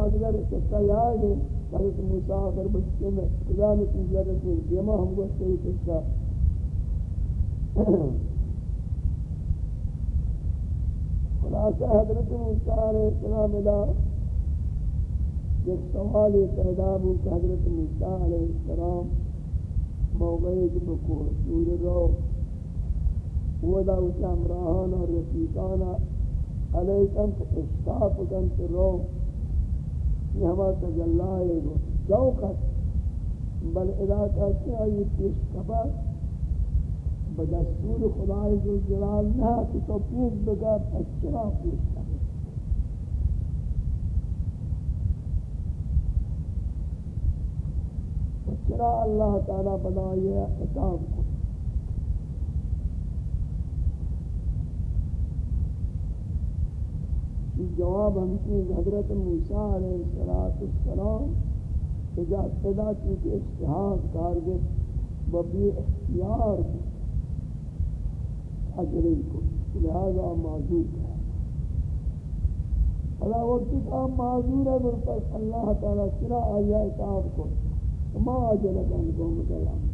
آدگر قصہ یاد ہے حضرت موسیٰ اگر بچے میں خدا نے تیجا رسول دیما ہم کو صحیح قصہ خلاصہ حضرت موسیٰ علیہ السلام دا ایک سوال پیدا ہو کہ حضرت موسیٰ علیہ السلام موقعی کہ بکور سور رو ودا اس امراہان اور رفیقانا علیکم اشتاف کنت رو یہ ہما تجلہ ہے گو شوقت بل ادا کہتے ہیں یہ پیش کبا بدستور خدای جو جلال نہ کہ تو پیش بگا اچھا پیش کبا چرا اللہ تعالی بدا یہ اتاب کو۔ جواب ہم کی حضرت موسیٰ علیہ السلام اجازت ادا کی کہ اشتحاد کارگت ببی اختیار اجری کو لہذا معذور ہے۔ اللہ وقت کا معذور ہے پر اللہ تعالیٰ سرا آیا اتاب کو ما آجلت انکم کلام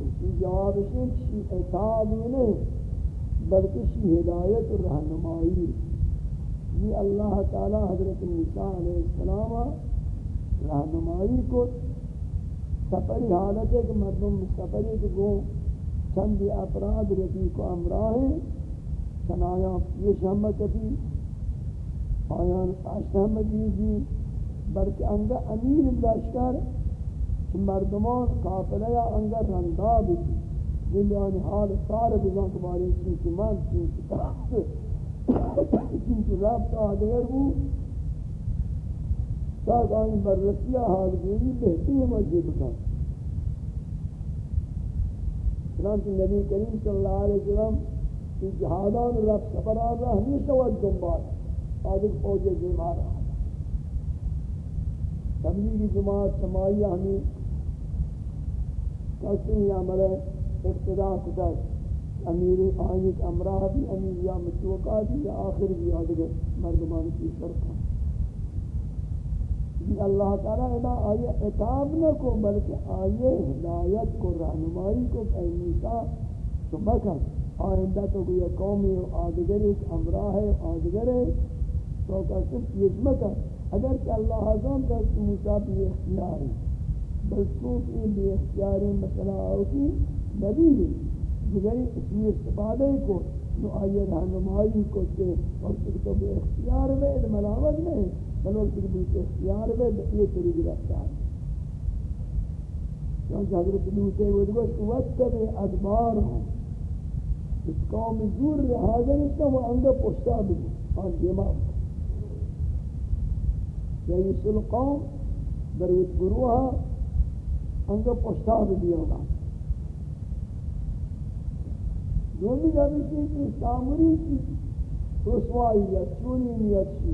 اسی جواب سے اتاب نہیں بلکہ ہدایت و رہنمائی یہ اللہ تعالی حضرت موسیٰ علیہ السلام رہنمائی کو سفری حالت ہے کہ مردم سفری کو چند افراد رفیق و امراہ چنایا یہ شہمت کبھی آیان اشہمت جی بلکہ انگا امیر لشکر، مردمان قافلہ یا انگا رندہ بھی زندانی حال سارے بزان کماری چین کی من چین کی طرف چین رب تا آدھگر بو تاک آئین بررسیہ حال گیری بہتی ہے مسجد بکن چنانچہ نبی کریم صلی اللہ علیہ وسلم کی جہادان رب سفر آدھا ہمیشہ وقت دنبال آدھگ فوجے دیمار آدھا تبلیغی جماعت سمائیہ ہمیں کسی یا مرے ابتدا کتا امیر آئینی امراہ بھی امیر یا متوقع بھی یا آخر بھی آدھگر مردمان کی شرکا یہ اللہ تعالیٰ ادا آئیے اتاب نہ کو، بلکہ آئیے ہدایت کو، رہنمائی کو اے موسیٰ، تو بکن آئندہ تو کوئی قومی آدھگر ایک امراہ ہے آدھگر ہے تو کہتے ہیں یہ مکن، اگر کہ اللہ حضان کا موسیٰ بھی اختیار ہے بلکہ یہ بھی اختیار مسئلہ ہوتی نبی دیگری اسی استفادہ کو نو آئیے رہنمائی کو تے اور پھر تو بے اختیار میں ملامت نہیں بلکہ پھر بھی اختیار میں یہ طریق رفتار چونکہ حضرت لوتے وہ دوست وقت بے ادبار ہوں اس قوم دور حاضر اس کا وہ انگا پوشتا بھی اور دماغ رئیس یعنی القوم در اس گروہ انگا پوشتا بھی ہوگا۔ دومی جب اسی کی سامری کی رسوائی یا چونی نیت کی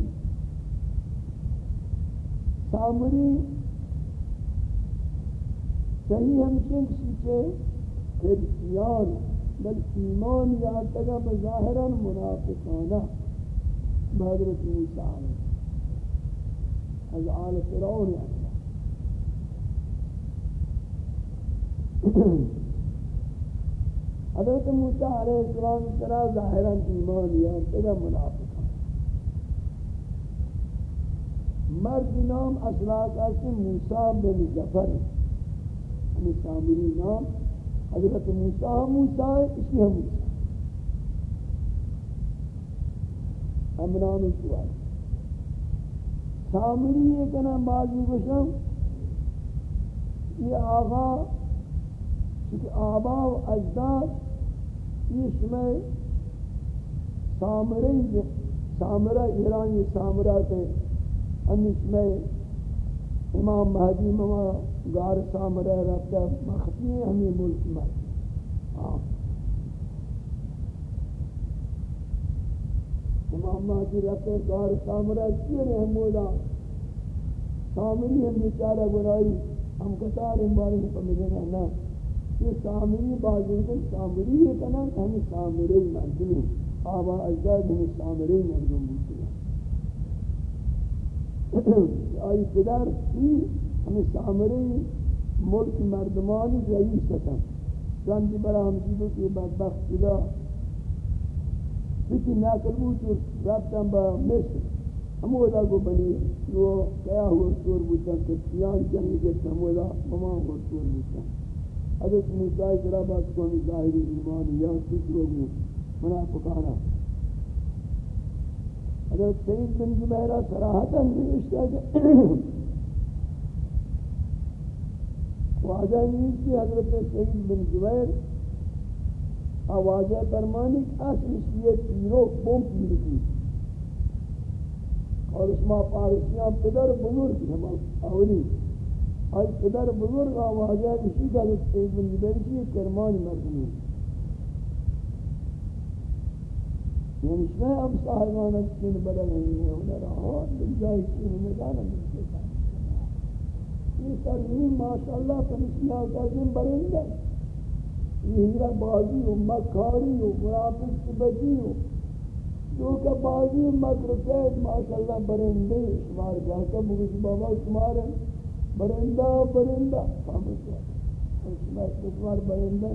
سامری صحیح ہمشن کسی کے خرسیان بل ایمان یا تگا بظاہران منافقانا بحضرت موسیٰ علیہ از آل فرعون اکلا حضرت موسیٰ علیہ السلام سرا ظاہراً ایمان یا تگا منافقہ مرد نام اصلاح سے موسیٰ بن زفر ہمیں یعنی سامری نام حضرت موسیٰ موسیٰ ہے اسی ہم موسیٰ ہم نام سوال سامری یہ کنا بازی گوشم یہ آغا چونکہ آبا و اجداد اس میں سامرے سامرہ ایرانی سامرہ تھے ہم میں امام مہدی مما گار سامرہ رہتا مخفی ہمیں ملک میں امام مہدی رہتا گار سامرہ چیر حمودہ سامری ہم بیچارہ گنائی ہم کتار امباری پر مجھے نا یہ سامری بازی کو سامری یہ کنا ہم سامری مردم. آبا اجداد ہم سامری مردم بودتے ہیں آئی پدر کی؟ ہمیں سامری ملک مردمانی رئیس تھا چند برا ہم چیزوں کی بدبخت خدا فکی ناکل بود تو با مصر. ہمو دا کو بنی وہ کیا ہوا سور بودتا کہ پیان جنگ جتا ہمو دا ممان ہوا سور بودتا حضرت موسیٰ کرا بات کو ہمیں ظاہری ایمان یا کچھ لوگوں منافقانا حضرت سید بن جبیرہ سراحتا نوشتا کہ واجہ نیز کی حضرت سید بن جبیر آوازہ فرمانی کہ اصل یہ تیرو بوم پیر کی۔ اور اس ما پارسیاں پدر بزرگ ہم اولی آئی پدر بزرگ آوازہ اسی کا سید بن جبیر کی کرمان مردمی یعنی شما اب صاحبان چین بدل ہیں انہیں رہا دل جائی چین نگانا ملتے یہ ترمیم ماشاءاللہ پنسیاں کا ذم برندہ یہ ہیرہ بازی و مکاری و مرافق سبتی و جو کہ بازی و مکر قید ماشاءاللہ برندے شمار جاتا بگوش بابا شمار ہے برندہ برندہ فهمت ہے شمار شمار برندہ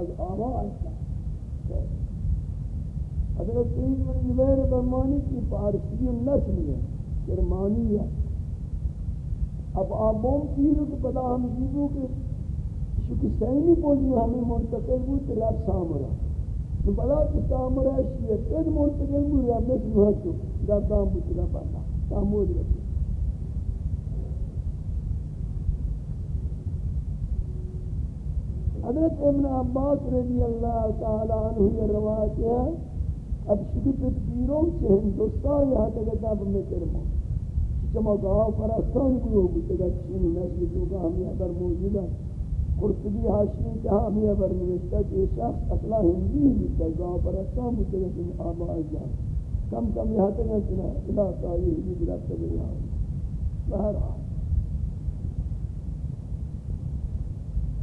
از آواز تھا حضرت سید بن جبیر برمانی کی پارسی نسل ہے کرمانی ہے اب آبوں پیرو کو پدا ہم جیدو کہ چونکہ سینی بولی ہمیں منتقل بود تو رب سامرا تو بلا کہ سامرا شیئے پید منتقل بود رب مثل محسو در دام بود رب اللہ. سامود رب حضرت ابن عباس رضی اللہ تعالی عنہ یہ روایت ہے اب شکر تکبیروں سے ہندوستان یہاں تک اتاب میں کرموں چما گاہ پرستان کو ہوگی تگا چین نسل جو گاہ ہمیں اگر موجود ہے قرطبی حاشمی کہا ہمیں ابر نوشتا کہ یہ شخص اصلا ہندی ہی بیتا گاہ پر اسلام ہوتے ہیں کہ آبا اجان کم کم یہاں تک ہے سنا الہ تاریخ بھی گرفت بھی یہاں بہرحال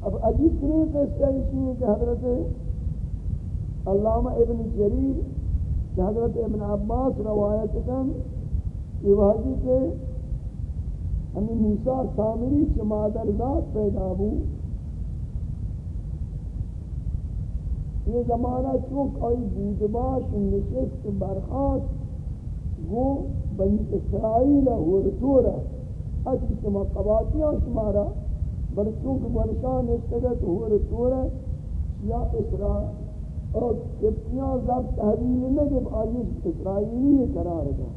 اب عجیب ترین قصہ اسی ہے کہ حضرت علامہ ابن جریر کہ حضرت ابن عباس روایت کن یہ واضح کہ ہمیں موسیٰ سامری چمادر ذات پیدا ہو۔ یہ زمانہ چونک آئی بود باش نشست برخاست گو بنی اسرائیل ورطورا اچھی شما قباطیاں شمارا۔ بر چونک برشان استگت ورطورا یا اسرائیل۔ اور کبتیاں ضبط تحویل نگب آئیش اسرائیلی قرار دا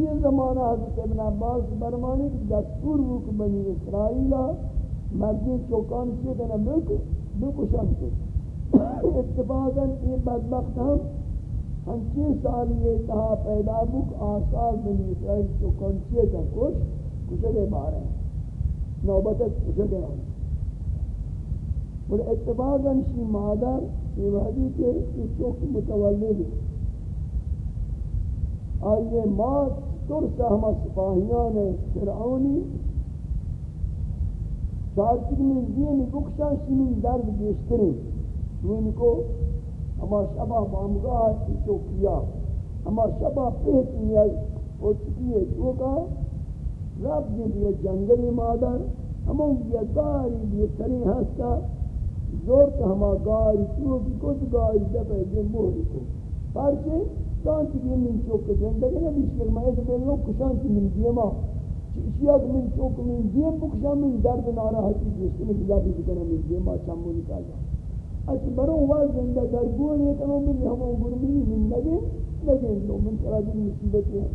یہ زمانہ حضرت ابن عباس برمانی کہ دستور روک بنی اسرائیل مردین چوکان چیئے کنا بلکو بلکو شان چیئے اتفاقاً یہ بدبخت ہم ہم ہنچین سالی یہ تہا پیدا بک آسال بنی اسرائیل تو کنچیے کا کچھ کچھ گئے بارے۔ ہیں نوبتت کچھ اور اتفاقاً شی مادر یہ وحدی کے اس چوک متولد. آئیے مات ترسا ہما سپاہیان فرعونی. چارچک میں دین بکشا شمین درد بیشترین تو ان کو ہما شبہ بامگاہ کی چوکیا ہما شبہ پیت نیائی ہو چکی ہے تو کا رب جن یہ جنگلی مادر ہمون یہ گاری یہ سری ہستا زور کا ہما گاری تو کی کچھ گاری دفعہ جن موری کو۔ پرچے سانتی کی من چوک زندگی نبی شکر میں ایسے بلنو کشانتی من دیما اشیاء من چوک من دیم بکشان من درد نارا حتی جستے میں خلافی بکنا من دیما چمو نکال جاؤں اچ اچھا برو واز زندہ در گور یہ کنو من ہمو گرمی من لگے لگے لو من سرا مصیبت ہے۔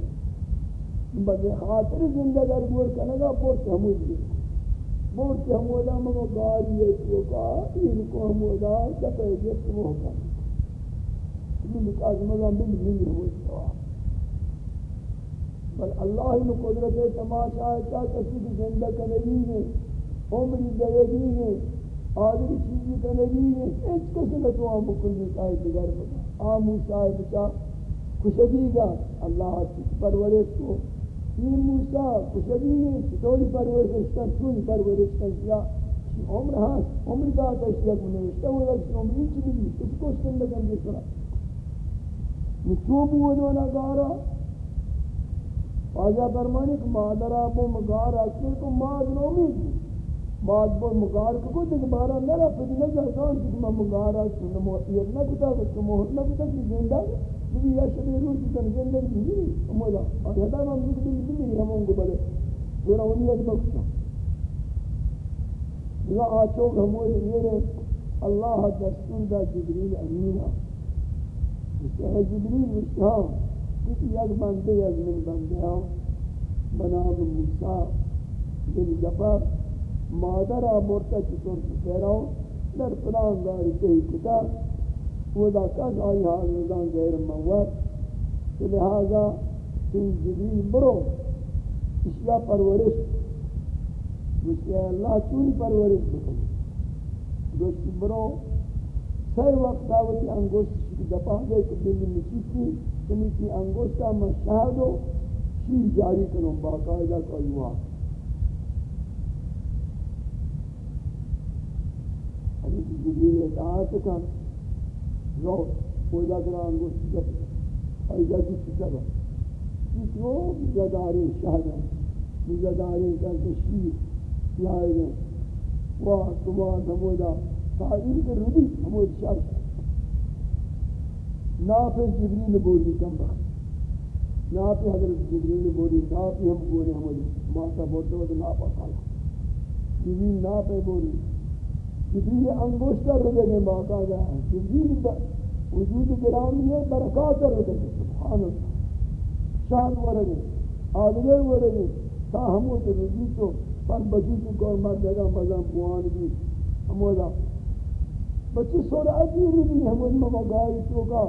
بڑے خاطر زندہ در گور کنگا پورت ہمو دی پورت ہمو مگو گاری ہے تو کا یہ کو ہمو دا سپے جس وہ کا من کاز مگا من من ہمو دا بل اللہ نے قدرت تماشا ہے کسی کی زندہ کنگی ہے، عمر دے ہے، آدمی چیزی کا نبی ہے۔ اس کسی کا تو آم بکل نکائی بگر بنا۔ آم موسیٰ بچا کشگی گا۔ اللہ چیز پرورش کو۔ یہ موسیٰ کشگی ہے چطوری پرورش کن؟ چونی پرورش کن؟ کیا عمر ہاں عمر کا تشکیت میں نوشتا ہوا کہ عمر ہی چیزی بھی کچھ کوشتن لگن جس طرح نچو بودو نگارا؟ واجہ فرمانی کہ مادر آبو مگار اکنے کو ماد نومید بھی ماد بو مگار کو دیکھ بارا نرا پھر نہ جان کہ میں مگار اکنے نمو یہ نہ کتا کہ مہر نہ کتا کہ زندہ بھی یہ شبیر روز کن زندہ بھی امولا آیا دا من بھی بھی بھی ہمون کو بلے پورا انیت بکتا یہ آچوک ہمولی یہ اللہ دستور دا جبریل امینہ کہ جبریل اشتہا کسی یک بندے از من بندے ہاں بنام موسیٰ بن جفر مادر آمورتا چطور سفیراؤ در پلان داری کہی کتا وہ دا کس آئی حاضردان غیر موت لہذا تین جبریل برو اشیاء پرورش. گوشتی اللہ چونی پرورش بکنی. گوشتی برو، سر وقت دعوتی انگوشت دپا دے کہ دل نشیسی تمی کی انگوشتا میں شہد و شیر جاری کنوں باقاعدہ کوئی ہوا حدیث جبریل اطاعت کن. رو پویدہ کرا انگوشت جب ایجا کی چکر اس وہ مجداری شہد ہے مجداری کن شیر لائے گئے وہ تمہارا ہمودا تعلیم کے ربی ہمود شرط ناف جبریل بولی کم بخت ناف حضرت جبریل بولی ناف ہم بولی ہم ماتا بولتے ہوتے ناف آکالا جبریل ناف بولی جبریل انگوشتر رو دے باقا جا ہے وجود گرامی ہے برکات رو دے سبحان اللہ شان ورگے آدھگر ورگے تا ہمو تے رجی تو پر بچی کی کور مرد جگہ مزام بوان بھی ہمو دا بچی سورہ عجیب بھی ہمو دا مگائی تو کا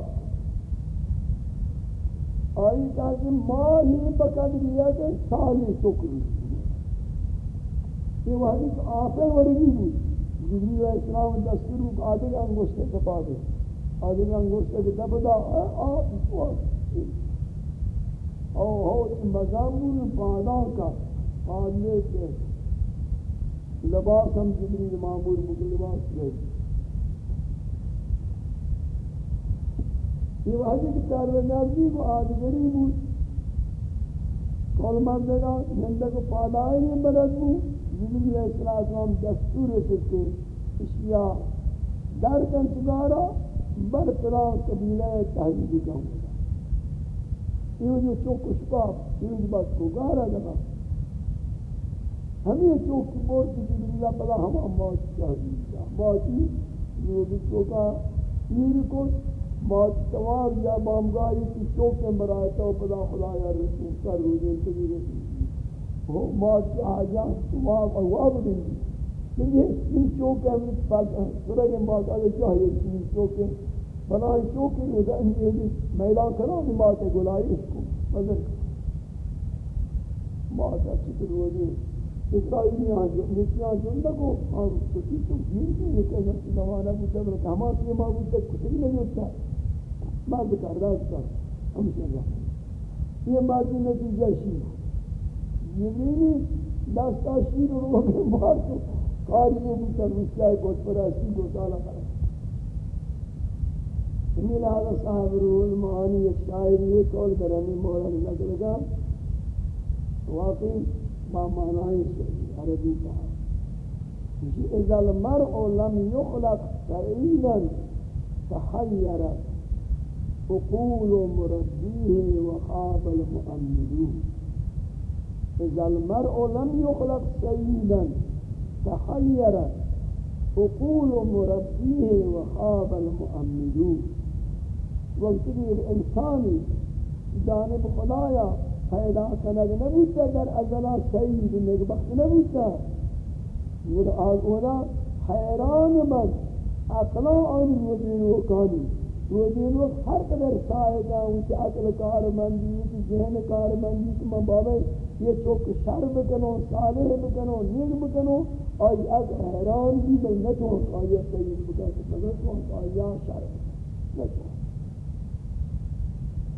آئی کہا کہ ماں ہی بقد لیا کہ سالی شکر یہ وحدی کہ آفے ورگی بھی جبریل علیہ السلام دستور کو آدھے گا انگوشتے سپا دے آدھے گا انگوشتے کے دبدا آپ او ہو مضامون پادا کا پادنے کے لباس ہم جبریل معمول مکل لباس لے یہ واجب کی کارونازی کو آدگری بود کل مردگا زندہ کو پادائی نہیں بلد بود جبریل علیہ السلام دستور سکتے اشیاء در کن چگارا بر پلان قبیلہ تحریبی کا ہوتا یہ جو چوک شکاف یہ جو بات کو گارا لگا ہمیں چوک کی بورت جبریلہ بلا ہم موت چاہیے موتی یہ جو چوکا میری کو بات سوار یا بامگاہی کی چوکیں برائے تو پدا خدا یا رسول کر روزیں تبی رسول وہ مات کی آجان سواب اواب دیں ان چوکیں ہمیں پاک سرگیں بات آگے چاہیے ان چوکیں بنائی چوکیں روزہ انجی ہوگی میدان کرو ان بات گلائی اس کو مذر بات اچھی پر روزیں اسرائیلی آن جو نیچیاں جندہ کو ہم کسی تو گیر کے یہ کہنا کہ دوانا بودتا بلکہ ہمارا یہ ماں بودتا کچھ نہیں ہوتا مرد کرداز کر ہمشہ رہا یہ بازی نتیجہ شیر جبریلی دستا شیر اور وہ کہ مار کو کاری یہ بھی تر رسیائی بہت پراسی کو تعالیٰ کرا ہمیں لہذا صاحب روح المعانی ایک شاعر یہ قول کرنے مولا لگ لگا واقعی با معنی عربی کہا اذا المرء لم يخلق سعيدا تحيرت عقول مربيه وخاب المؤمنون إذا المرء لم يخلق سيدا تحيرت عقول مربيه وخاب المؤمنون. وقت الانسانی جانب خدایا پیدا کنگ نبوتا در ازلا سید نگبخت نبوتا ور آگونا حیران من اقلا آن وزین وکانی وزین وقت ہر قدر سائے گا انچہ عقل کار مندی انچہ ذہن کار مندی کہ میں بابا یہ چوک شر بکنو صالح بکنو نیگ بکنو آئی از حیران بھی میں نتوں آئی سید بکنو مگر تو آئی شر نتوں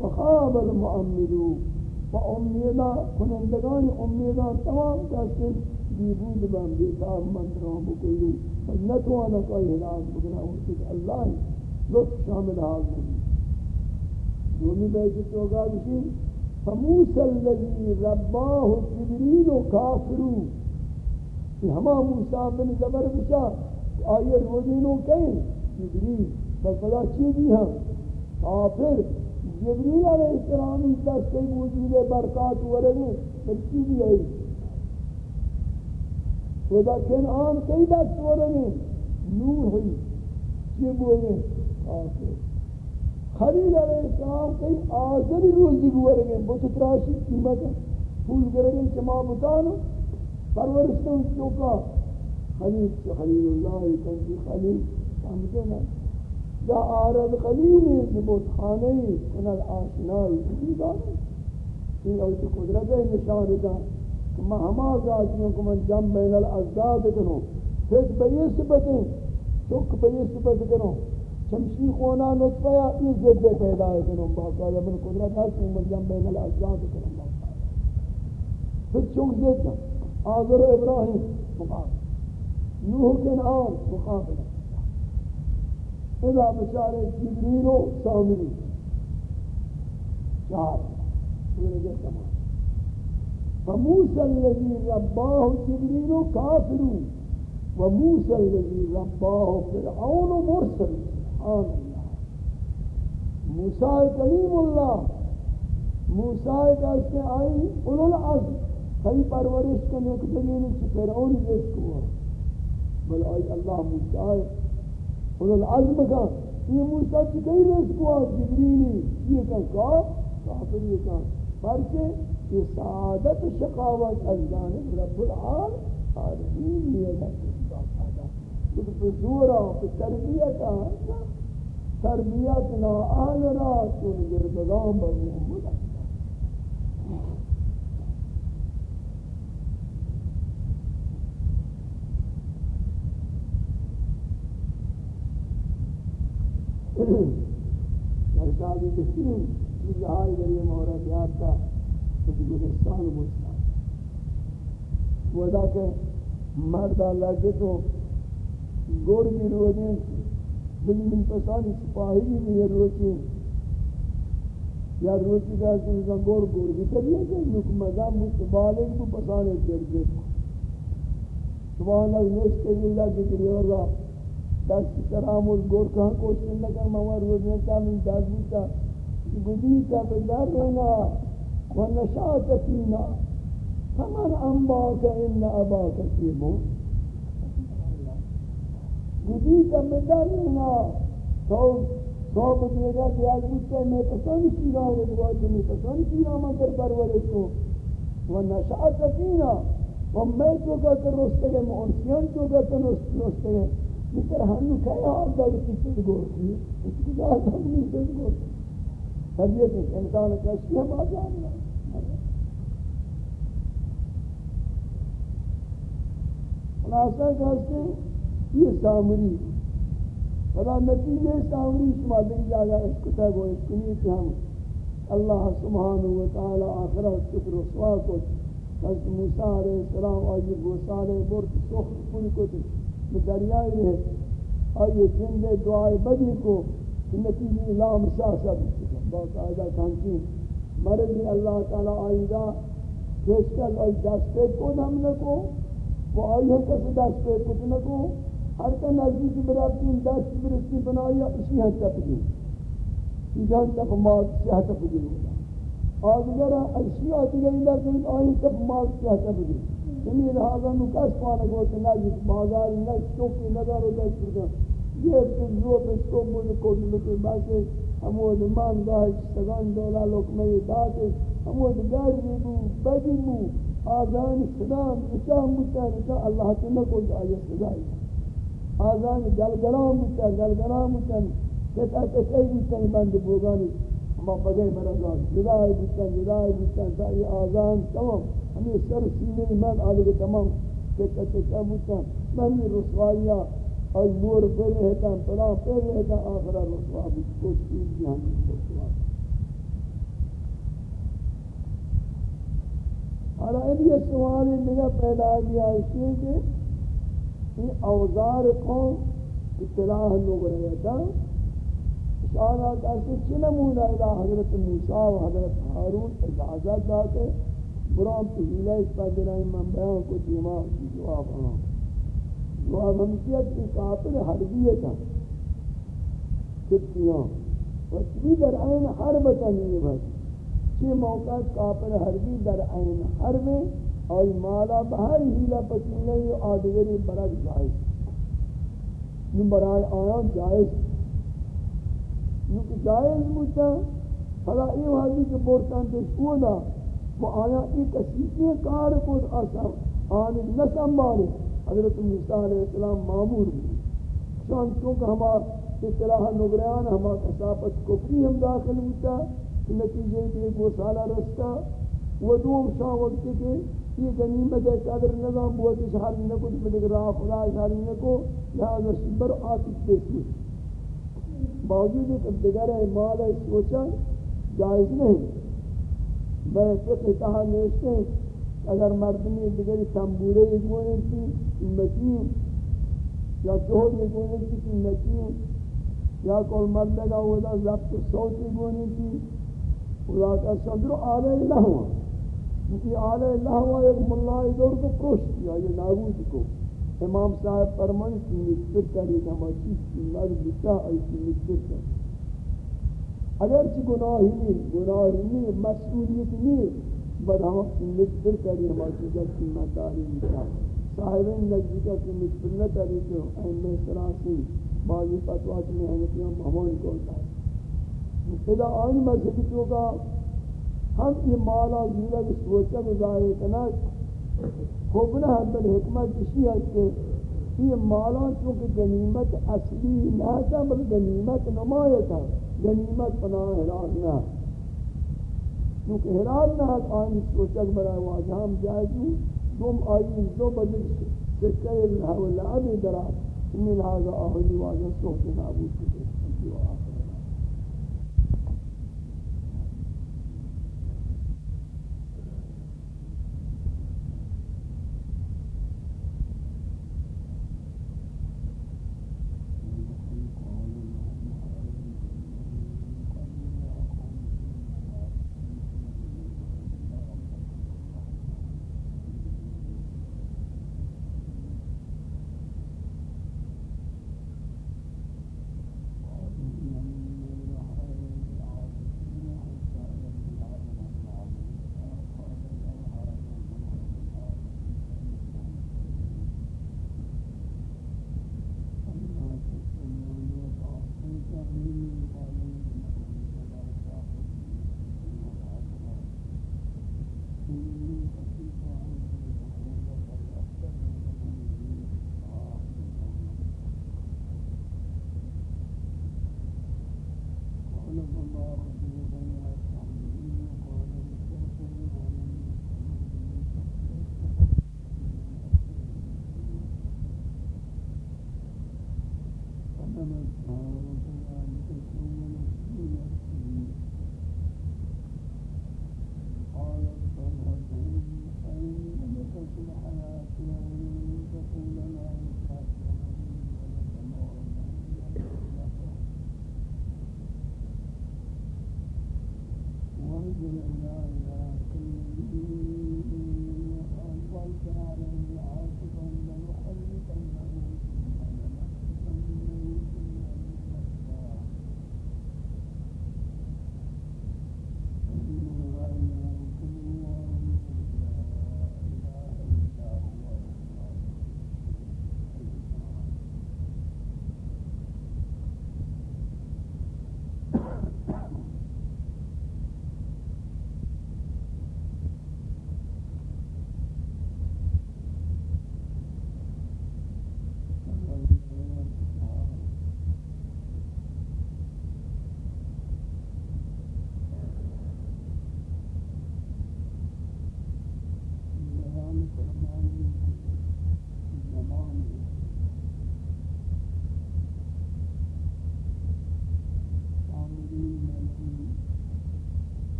وخاب المعملون و امیدہ کنندگان امیدہ تمام کسی بیبود بان بیتاب من رام بکلی و نتوانا کوئی ہدایت بکنا ہوتی اللہ لطف شامل حال نہیں دومی بیچی توگا بشی فموسى الذي رباه جبريل كافر ہما موسیٰ بن زبر بشا، آئیے روزینوں کہیں جبریل بس پدا چیزی ہم. کافر جبریل علیہ السلامی دستے موجود برکات ورگے بس چیزی آئی خدا کن آم کئی دست ورگے نور ہوئی چی بولے، کافر. خلیل علیہ السلام کئی آزری روزی گورگے بہت تراشی قیمت ہے پھول گرے گرگے چما بتانا پرورستان چوکا؟ خلیل چو خلیل اللہ کنجی خلیل؟ سمجھے نا جا آرد خلیل نبوت خانہی کنال آشنائی کسی دانا یہ اوچ قدرت ہے نشان دا. کہ میں ہما ذاتیوں کو من جم بین الازداد کنو پھر بیئے سبتیں چک بیئے سبت کنو شمشی خونا نطفہ یا یہ زدے پیدا ہے کنم باقاعدہ من قدرت ہے کہ مرجم بین الاجزاد کنم باقاعدہ پھر چونک زدہ آذر ابراہیم، مقابل۔ نوح کن آن مقابل اذا بشار جبریل و سامری۔ چار۔ سورہ جے تمام فموسى الذي رباه جبريل كافر وموسى الذي رباه فرعون مرسل سبحان اللہ۔ موسیٰ کلیم اللہ۔ موسیٰ کا اس سے آئی اولو العظم کئی پرورش کا نکتگین چی فرعون جس کو بل آئی اللہ موسیٰ اولو العظم کا یہ موسیٰ چی کئی رس کو جبریلی یہ کا کاف کافر یہ کا پرچہ یہ سعادت شقاوت از جانب رب العال عالمین یہ ہے کہ زورا کہ تربیت تربیت نا آل را چون گردگان بر محمد ارشادی کسیم چیزہائی در یہ مورد یاد تھا کچھ گلستان مستان ودا کہ مرد اللہ کے تو گور کی روزیں بلی من پسانی سپاہی بھی یہ روچی یا روچی کا اس نے گور گور کی طبیعت ہے نک مزام مستبالک بھی پسانے درجے سبحان اللہ نشتے اللہ ذکری ہوگا دست سلام اور گور کہاں کوشن لگا موار روزیں کا من دست بوتا گدی کا بدر رنا ونشاط فینا فمن انباک ان اباک فیمون گوشی کا مدار ہونا تو تو بدے گا کہ آج مجھے میں پسند شیرا ہے دعا کہ میں پسند شیرا میں کر پرورش کو وہ نشاء سکینہ و میں تو کا کر رستے گئے مونسیان تو کا کر رستے گئے مگر ہم کیا حال دا کہ کس کو کی اس کو دا ہم نہیں سے کو طبیعت انسان کا شیء ما جاننا خلاصہ کہتے ہیں یہ سامری۔ فلا نتیجہ سامری شما دل جاگا، اس کتا گو اس کنی کہ ہم اللہ سبحانہ وتعالی آخرت کفر رسوا کو حضرت موسیٰ علیہ السلام آئی گوسارے برد سخر پوری کو تھی۔ دریائی رہے آئی جندے دعائی بدی کو نتیجہ اللہ مساسا بھی بہت آئیدہ کانچین مرد اللہ تعالی آئیدہ پیشکل آئی دست پہ کو ہم لکو وہ آئی ہے، کسی دست پہ کو نکو۔ ہر کا نزدیک برابطین دست برستی بنایا اسی حد تک دی جان تک مال سیاہ تک دی آدگر اشیاء دیگر لیکن آئین تک مال سیاہ تک دی یعنی لہذا نکاس پانا گوتا نجد بازاری نجد چوکی نظر و دست کرتا۔ یہ تجربہ پر تو مجھے کوئی لکے باقی ہمود مان گاہ سگان دولا لکمی داتے ہمود گاہی بو، بدی بو۔ آزان صدام اشام بتا نکا اللہ تنہ کوئی آیت صدای آزان گلگرام بودتا گلگرام بودتا کتا کسی بودتا بند بوگانی اما بگئی مرزان جدائی بودتا جدائی بودتا تا یہ آزان تمام. ہمیں سر سینے من آلے تمام. کتا کتا بودتا من رسوائیہ اور نور پر رہتا پلا پر رہتا آخرہ رسوا بود. کچھ چیز جہاں رسوا. حالا اب یہ سوال نگا پیدا گیا اس لیے کہ این اوزار قوم اطلاع لوگ رہتا شانا کہتے چنہ مولا الہ حضرت موسیٰ و حضرت حارون اجازت داتے برام پہیلہ اس پر دنائی من بیان کو دیما کی جواب ہاں۔ جواب ہم کیا کہ کافر حربیتا کتیاں وچی در این حربتا نہیں بھائی چی موقع کافر حربی در این حرب آئی مالا بہر ہیلہ پسیلہ آدگری برک جائز نو برای آیان جائز۔ کیونکہ جائز بوتا فلا ای حدی کے بورتان تو شودا وہ آیا ای کسی کار کو آسان آنی نسم بارے۔ حضرت موسیٰ علیہ السلام معمور بھی شان چونکہ ہمارا اصلاح نگریان، ہما کسافت کفری ہم داخل ہوتا، نتیجے کے ایک وہ سالہ رستا۔ وہ دوم شاہ وقت کے یہ غنیمت ہے قدر نظام بہت اشحال نکو دیکھ راہ خدا اشحال نکو لہذا شبر آتش دیکھو باوجود کہ دیگر مال سوچا جائز نہیں۔ میں فقہ کہا نوشتے ہیں اگر مردمی دیگر تنبورے گونے کی قیمتین یا دہل گونے کی قیمتین یا کول مردگا ودا ضبط صوتی گونے کی، خدا کا صدر آلہ اللہ ہوا۔ کیونکہ آلہ اللہ ہوا ایک ملہ دور کو کشت کیا، یہ نابود کو۔ امام صاحب فرمائیں کہ مستر کری ہما چیز کی مرد بتا ایسی مستر کری اگر چی گناہی نہیں گناہی نہیں، مسئولیت نہیں بد ہم مستر کری ہما چیز کی مداری بتا صاحبین نجی کا کہ مستر نہ کری تو اہم احترام سے بعضی فتوات میں حنفیاں مہمان کو ہوتا ہے۔ خدا آئین مذہبی تو کا ہم یہ مالا زیلہ کی سوچا گزارے کنا خوب نہ بل حکمت کسی ہے کہ یہ مالا چونکہ غنیمت اصلی نہ تھا بل غنیمت نمایہ تھا۔ غنیمت پناہ حرام نہ۔ کیونکہ حرام نہ آئین سوچک برای واجہ ہم جائے جو دوم آئین دو بدل سکر اللہ والعبی درات من هذا آہلی واجہ سوچ نابود کتے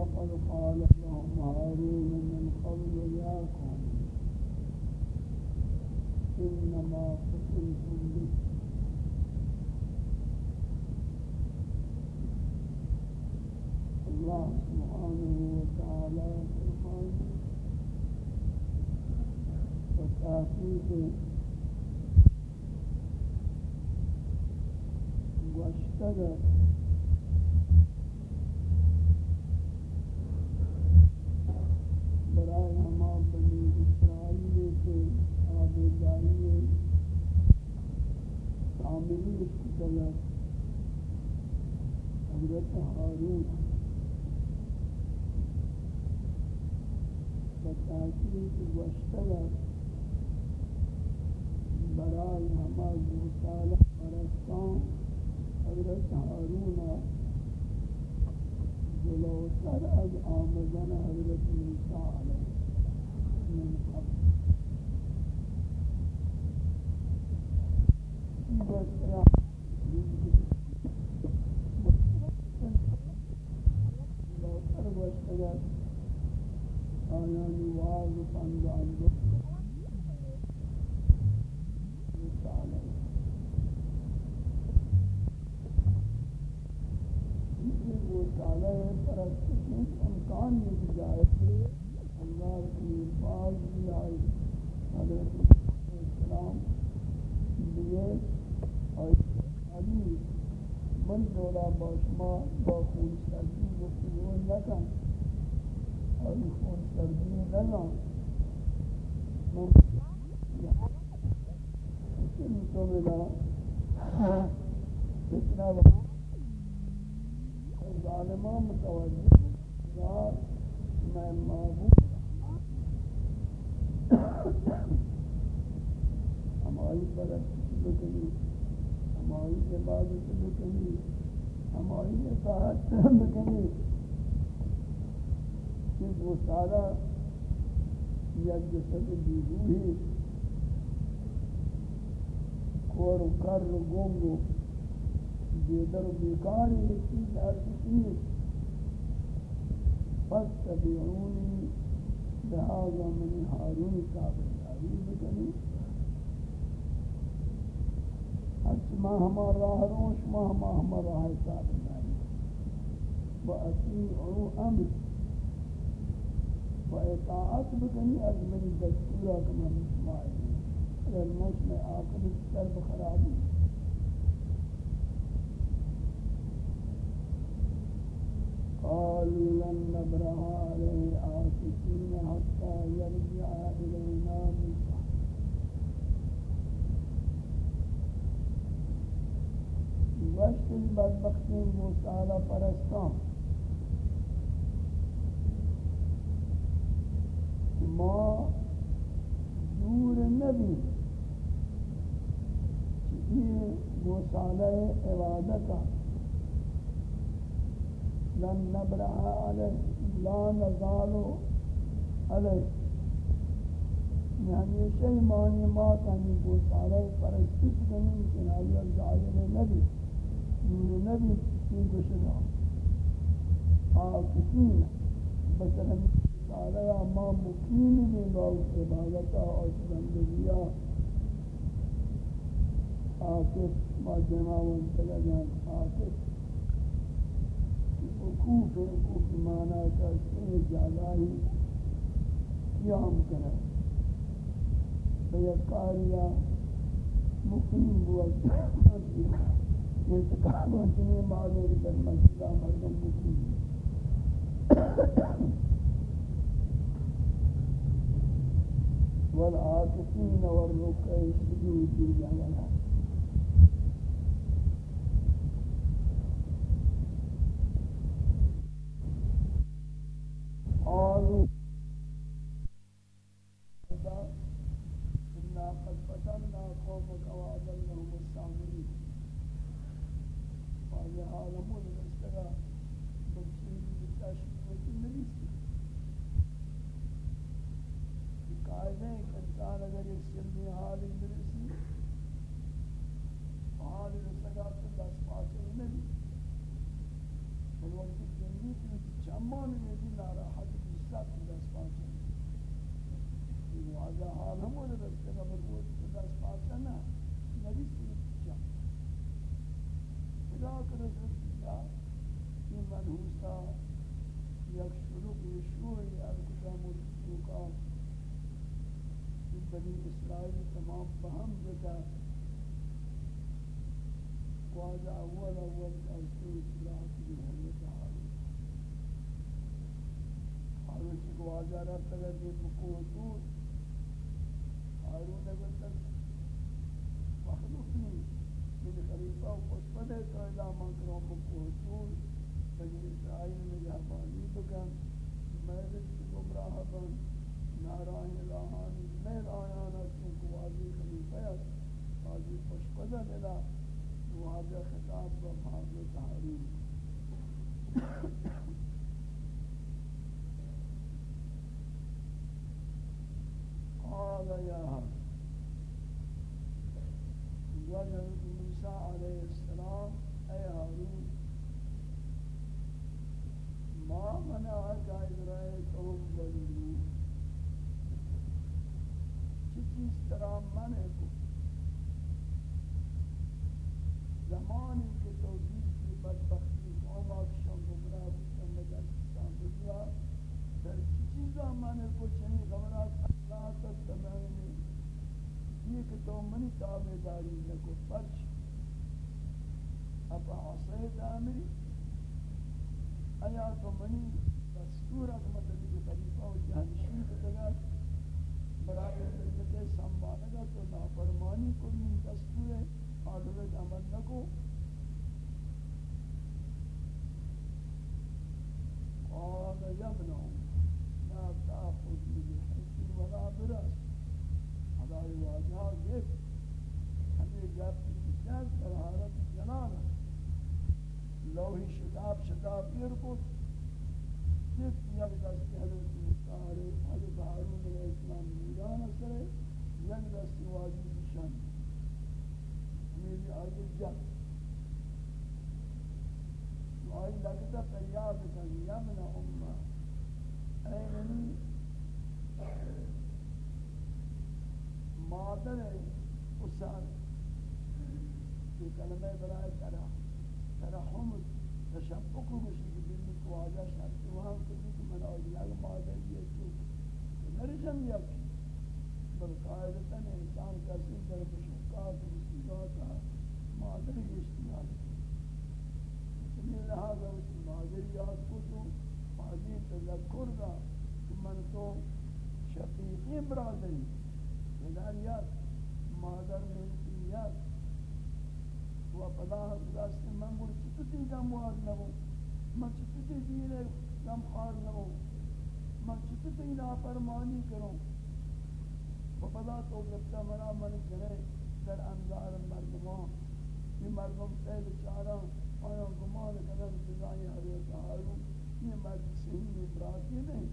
ولقد قال لهم هارون من قبل يا قوم إنما فتنتم به. الله سبحانه وتعالى فرمانه وتحقيق واشتغل بتحقیق واشتغل برای ہما گوسالہ پرستان حضرت هارون جلوتر از آمدن حضرت موسیٰ علیہ من قبل بس اگر آیانی واز تعالی پرستش امکان نہیں جائے اللہ کی باز بھی آئی حضرت السلام دیئے اور من دولا باشما با خون سردی نکن اور خون سردی نگا من تو ملا اتنا وقت ظالمان متوجہ ذات میں معبود ہماری پرست بکنی ہماری عبادت بکنی ہماری اطاعت بکنی کہ وہ سارا یا جسد دیوہی کور و کر و گنگ و بیدر و بیکار یہ چیز ہر کسی پس تبعونی لہذا منی حارون تابعداری بکنی. اچھ ما ہما راہ روش ما ہما ہما راہ تابعداری. و اطیعو امر. و اطاعت بکنی، از من دستورا کما مسمائی اگر موش میں آقل سرب خرابی قالوا لن نبرها عليه عاكفين حتى يرجع إلينا موسى. وشت بدبختين موسى على پرستان. ما دور نبی. یہ گوسالہ عبادتا لن نبرہ علیہ لا نزالو علیہ یعنی شئی معنی ما کنی گوسالہ پرستش کنی کنائی ظاہر نبی. دور نبی کی گوشنا آکسین بسرمی تعالی ما مقیم بھی باو عبادتا اور بندگیا آکف ما جماعون تلگان آکف حقوق حقوق مانا کا سے زیادہ ہی قیام کرے بیکاریا مقیم ہوا انتقام ہوتی معلوم در مسجدہ مردم مقیم والعاكفين والركع السجود جميعا قالوا إنا قد فتنا قومك وأضلهم السامرين. وهذا عالمون الاستغاث بنی اسرائیل تمام فهم جتا واجہ اول اول ازدو اصلاح کی محمد حارون حارون چک واجہ رفت اگر دی مکوہ دور حارون اگر تک مخلوق نہیں من خلیفہ و خطبت ہے تو ادا من کروں مکوہ بنی اسرائیل میں جہبانی بکن محرد کی گمراہ بن، نارائن الہانی میل آیانا چونکہ واجی خلیفہ ہے واجی خوشپدن الى واجہ خطاب با حضرت حارون قال یا حارون وجد موسیٰ علیہ السلام اے حارون ما منعك إذ رأيتهم ظلموا چیز طرح منع کو زمانی کہ توجیح کی بدبختی قوم آکشان گمراہ بکن مجلسان بجوا در چیزا من کو چنی خبرات اللہ تک تمہنی یہ کہ تو منی تابداری لکو پرچ اپا عصیت آمری آیا تو منی دستور اکمت علی خلیفہ و جہنشین کتگا برای ملت سنبھالگا تو نافرمانی کو من دستور ہے آدھویت عمل نکو قال يبنو لا تأخذ بلحيث ولا براس هذا الواجهة جيب ہمیں جب کی جد در حالت جنان لوہی شتاب شتاب گیر کو جس یک دستی حضرت مستعار حضرت حارون علیہ السلام میدان اثر یک دستی واجب شن میری آئی جب آئی لگتا فریاد کن یمن امہ اے منی مادر اسان یہ کلمہ برائے ترہ ترحم تشفق کو مشی کی دلی کو آجا شرط وہاں کسی کہ من آئی لگ مادر یہ تو نرجم یک بل قائدتا انسان کسی در بشکات مصیبات مادر اشتیال من لہذا اس مادر یاد کو تو مادر تذکر دا من تو شقیقی برادری پدر یاد مادر من یاد و پدا راست من بول چتی دم واد نبو من چتی دین دم خار نبو من چتی نافرمانی کروں و پدا تو گفتا مرا من جنے در انظار مردمان یہ مردم سے بیچارہ آیا گمان کنن جزائی حضرت حارون یہ مرد صحیح براتی نہیں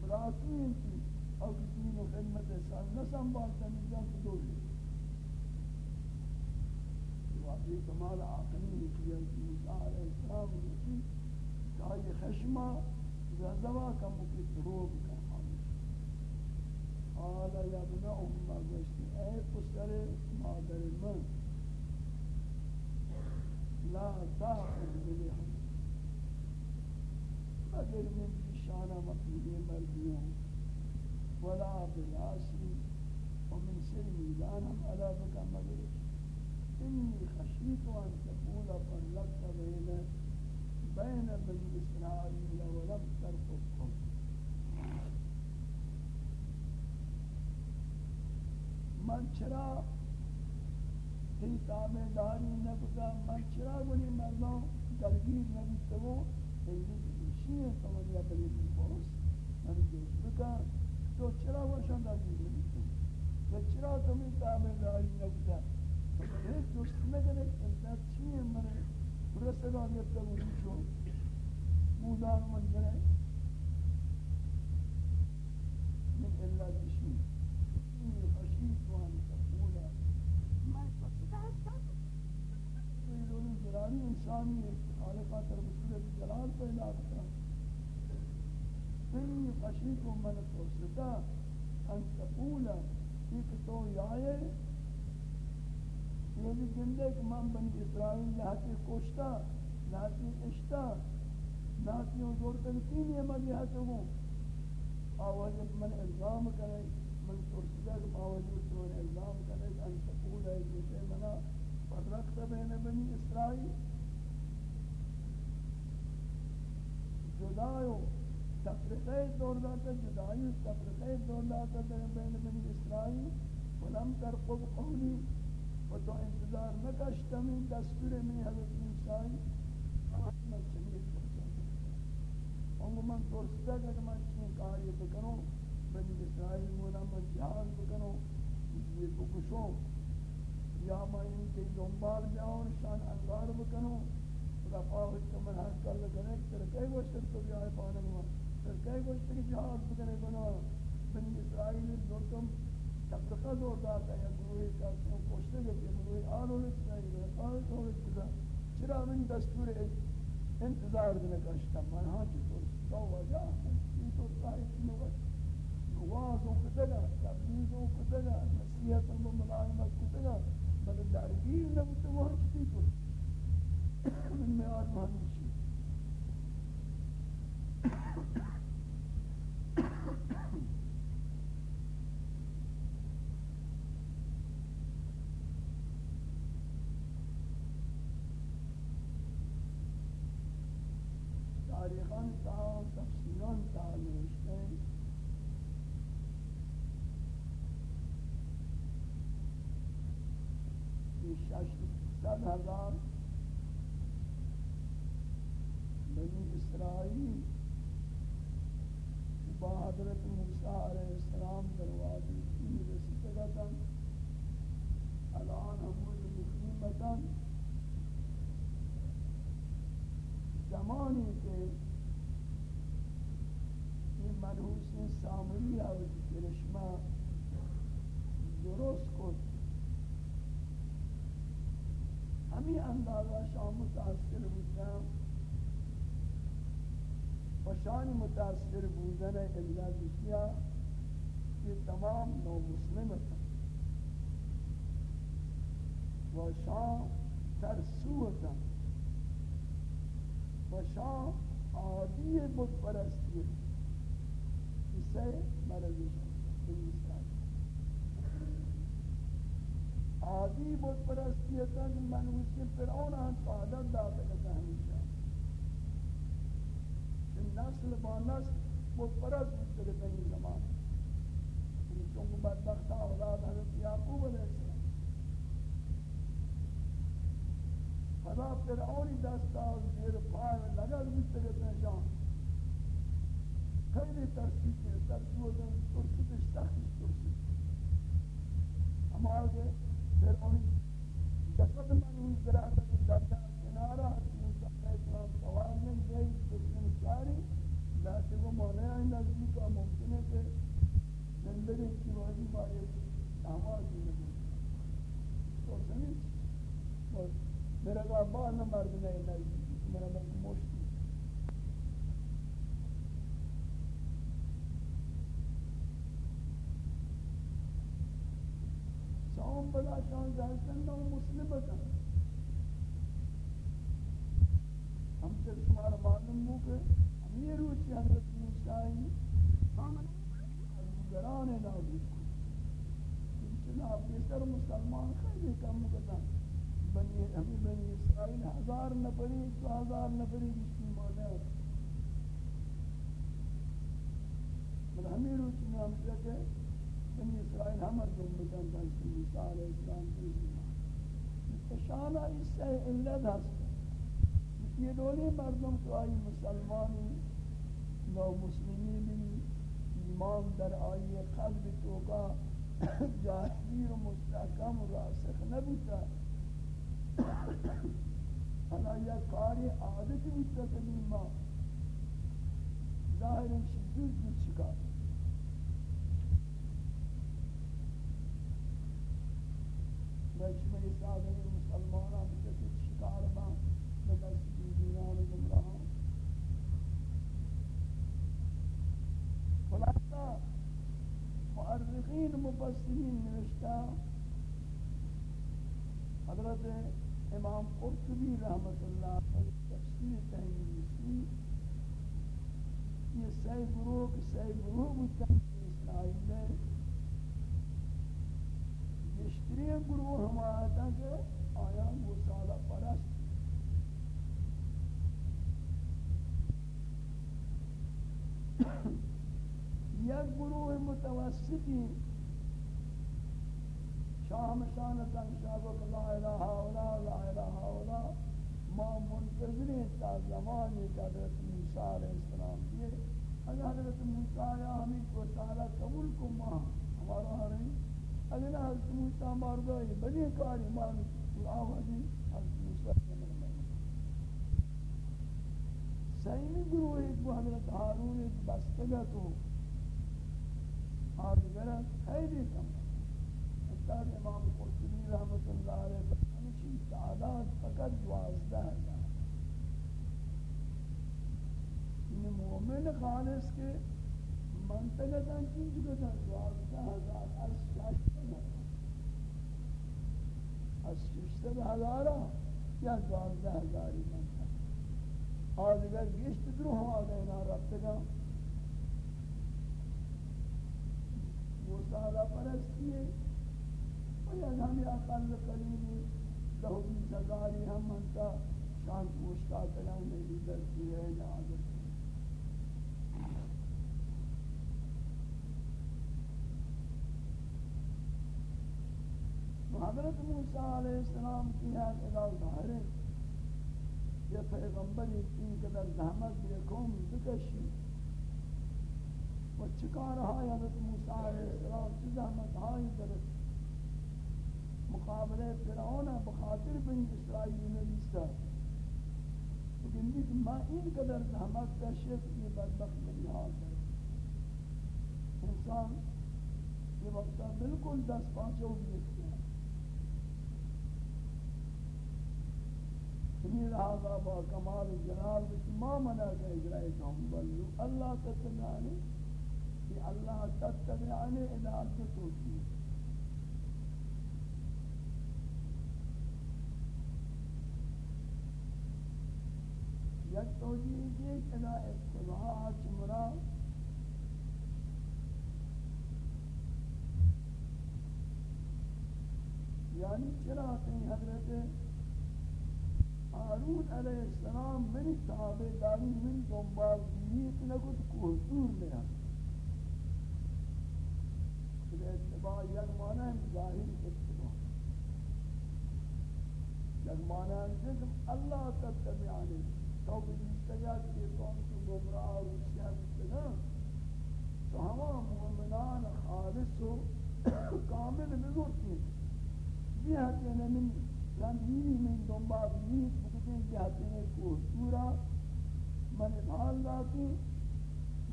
براتی ہیں کہ اگر دین و خدمت سال نہ سنبھالتا نہیں جان واقعی کمال عقلی ہے کہ موسیٰ علیہ السلام نے کہا خشمہ زہزوہ کا مکت روگ کا خامش قال یا ابن امہ گوشتی اے پسر مادر من، لا تاخذ بلحم۔ مگر من شانہ مقبولی مردیوں، ولا بلاسی ومن سر میدانم علا بکا مگر إني خشيت أن تقول فرلقت بين بين بني إسرائيل ولم ترفضهم. من چرا تی تابع داری نکتا من چرا گلی مردم درگیر نبیت و ایلی بیشی ہے تمہاری اپنی دیپوس نبی جوش بکا تو چرا وشن درگیر نبیت و چرا تمہیں تابع داری نکتا ایک دوست نگنے اندر چیئے من رسلانیت تبونی شو مودان من جنے من اللہ دشی انی خشیت وان تقولا جلالی انسانی خالقہ تر بصورت جلال پیدا کرتا انی خشیت من ترستا ان تقول ایک تو یائے یعنی یہ بھی جندے کہ من بنی اسرائیل لہتی کشتا لہتی اشتا لہتی زور تلقین یہ من لہتی ہوں آواز من الزام کرے من ترستا کہ آواز من الزام کرے ان تقول ہے جیسے منا فرقت بین بنی اسرائیل. جدایو تفرقه دور داتا جدایو تفرقه دور داتا بین بنی اسرائیل. ولم ترقب قولی و تو انتظار نکشتا من دستور من حضرت موسیٰ آمد چنید پرسا اونگو من ترستا کہ من چین کاری بکنو بنی اسرائیل مولا من جہاز بکنو یہ بکشو یا میں ان کے دنبال جاؤں شان انگار بکنو خدا پاوش کا من ہر کل کرنے تر کئی گوشت تو بھی آئے پانے گا تر کئی گوشت کی جہاز بکنے بنا بنی اسرائیل دورتم تبتقہ دور داتا ہے گروہی کاسوں کوشتے گئے کہ گروہی آلولت چاہیے گئے پاوش آلولت کتا چرا من دستور انتظار دنے کشتا من ہاں چطور تو وجہ یہ تو صاحب نوش نوازوں کتگا تبلیغوں کتگا نصیحت و ملائمت کتگا بلد درگیر نبوتا وہاں چطور من میار مانی زمانی که این منحوس سامری آوید کرشما درست کن. همی اندازه شام متاثر بودم و شان متاثر بودن علت که تمام نو مسلم و شام ترسوتم وشان عادی بود پرستی اسے مرضی عادی بود پرستی تا کہ منوسی فرعون ہم پادت داتا ہے ہمیشہ نسل با نسل بود مفرد بودتے تنی زمان. چونکہ بدبخت اولاد حضرت یعقوب علیہ السلام خدا فرعونی دستا زیر پائے لگا بودتے تنی شان خیلی ترسید ہے ترسید ہے ترسید ہے سخت ترسید ہمارا کہ فرعونی جسد من ہوئی ذرا درجہ کنارہ موسیٰ علیہ السلام سوال میں گئی دشمن ساری لاتے وہ مولا ہیں نزدیک کا ممکن ہے کہ زندگی کی وادی بارے آواز بھی نہیں تو سمجھ میرا کا بار نہ مرد نہیں میرا مرد مشتی سوم بلا شان جانسن نو مسلمتاں ہم سے شمار معلوم ہو کہ ہمیں روچی حضرت موسیٰی گران نازل کو جناب بیسر مسلمان خیلی کم مکتا بنی، ہمیں بنی اسرائیل ہزار نفری دو ہزار نفری بشتی مانے بل ہمیں روچی نام سے بنی اسرائیل ہمیں جنبتاں داشتی موسیٰ علیہ السلام کی زمان اشانہ اس سے علت ہستا یہ دولی مردم تو آئی، مسلمانی نو مسلمی بھی، ایمان در آئی، قلب تو کا جاہدیر مستحکم و راسخ نبوتا۔ انا یا کاری عادت بیتا کنیم ما ظاہر انشی چکا لیکن میں سادنی مسلمانا بیتا کچھ شکار ما بدست خلاصہ مؤرخین مبسرین نوشتا حضرت امام قرطبی رحمت اللہ علیہ تفسیر تحمیلی یہ سی گروہ سی گروہ بودتا اسرائیل میں بیشتری گروہ ہم آتا کہ آیا موسیٰ پرست۔ یک گروہ متوسطی شام شانتاً شابک لا الہ اولا لا الہ اولا ما منتظرین تا زمانی کا حضرت موسیٰ علیہ السلام دیئے اگر حضرت موسیٰ یا ہمیں کو تعالی قبول کو ماں ہمارا رہی اگر حضرت موسیٰ مردائی بڑی کاری مانو آوازی حضرت موسیٰ کے مرمائی سیمی گروہ ایک وہ حضرت حارون ایک بستگا تو آدھگرہ خیلی کم. حتی امام قرطبی رحمت اللہ علیہ فرمانی تعداد فقط دوازدہ ہزار یعنی مومن خالص کے منطقتاً چیز کتا دوازدہ ہزار، از شاشتہ از ششتہ ہزارہ ہاں، یا دوازدہ ہزاری منطقہ آدھگر گشت درو ہم آدھینا رفتگا وہ سالہ پرستی ہے باید ہمی اقل قلیلی لہو بی سزاری ہم منتا شانت مشتا تلائیں میری دستی ہے نعادت حضرت موسیٰ علیہ السلام کی حیات ادا ظاہر ہے یہ پیغمبری تین قدر زحمت یہ قوم بکشی۔ و چکار ہائی حضرت موسیٰ علیہ السلام چی زحمت ہائی درست مقابلہ فرعون بخاطر بنی اسرائیل نبیستا لیکن دیکھ، ما این قدر زحمت کا شف یہ بدبخت بنی حال ہے انسان یہ وقتا بالکل دس پانچوں بیت کیا انہی یعنی لہذا با کمال جلال بچ ما منع کا اجرائی کہوں بلو۔ اللہ تتبعانی، کہ اللہ تتبعانی ادارت توجیہ یک توجیه یہ کہ لا اتباع چمرا یعنی چرا کہ حضرت ہارون علیہ السلام من تابع داری من دنبال دیت نکت کوہتور لیا کہ اتباع یک معنی ہے ظاہر اتباع. یک معنی ہے اللہ تتبعانی تو بیشتگا کہ قوم کو گمراہ اور شہر تو ہم مومنان خالص و کامل بزرگی جہتے ہیں من رنگی من دنبال نیت بکتے جہتے ہیں کو سورا من ادھال لاتی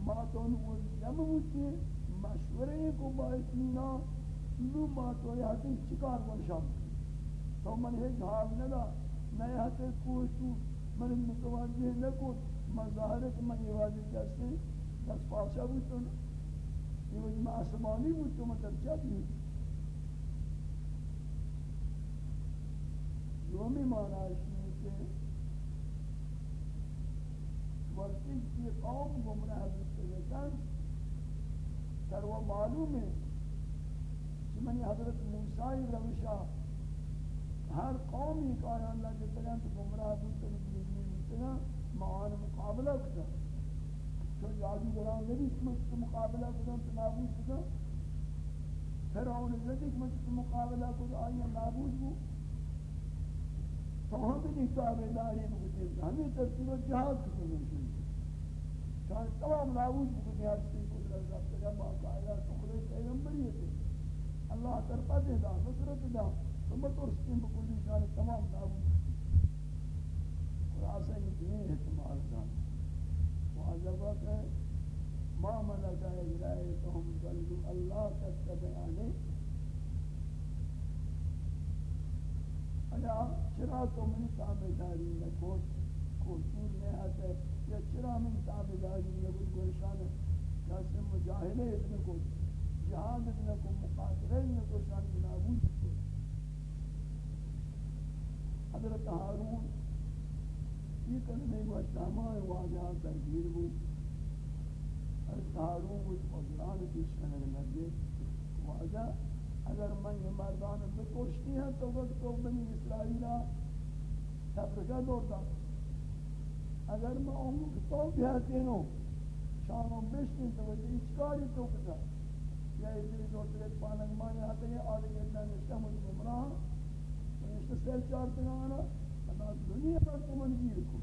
ما تو نور جمع ہوتی، مشورے کو باعثینا نو ما تو یہاں چکار ورشان تو من ہے حال ندا، نئے ہتے کوشتو من متوجہ نکو مظاہرت من یہ واضح کہتے دس پاسا بھی تو یہ وجہ میں آسمانی بھی تو مطلب چاہ بھی دومی معنی ہے کہ ورکی کی قوم گمراہ بودتے لیکن تر وہ معلوم ہے کہ منی حضرت موسیٰ روشہ ہر قومی کا اللہ کے طرح تو گمراہ بودتے اتنا معان مقابلہ کتا تو یادی گران نبی کمت مقابلہ کتا تو نابود کتا فرعون نبی کمت مقابلہ کتا آیا نابود بو تو ہم بھی نہیں تابداری مکتے جی، ہمیں ترتیب جہاد کتا مرشن شاید تمام نابود بکتے ہستی قدرت رفت کا باقاعدہ سخرے پیغمبری ہے اللہ ترپا دے دا نصرت دا تو مطرستیم بکلی شاید تمام نابود خلاصہ یہ دین احتمال دان واجبہ کہ ما ملکہ اجرائیتهم ظلو اللہ تتبعانے ایا اچھا، چرا تو من تابداری نکوت کوتور میں ہے؟ یا چرا من تابداری نکوت گوشان کیسے مجاہلے اتنے کو جہاد لکم مقاتلین کو شان نابود کو حضرت ہارون یہ کلمہ گوشت ہمارے واجہات ترگیر بود حضرت ہارون بود قدران پیش کرنے لگے واجہ، اگر من یہ مردان بکوشتی ہیں تو وقت تو بنی اسرائیلہ تفرقہ دور دا اگر میں اونگو کتو بیاتی نو شانوں بشتی تو وجہ اچکاری تو کتا یا ادری دور تلیت پانک مانی آتے ہیں آدھے گھرنا نشتہ مجھ گمراہ نشتہ سیل چارتے گا آنا ادا دنیا پر تو من گیر کو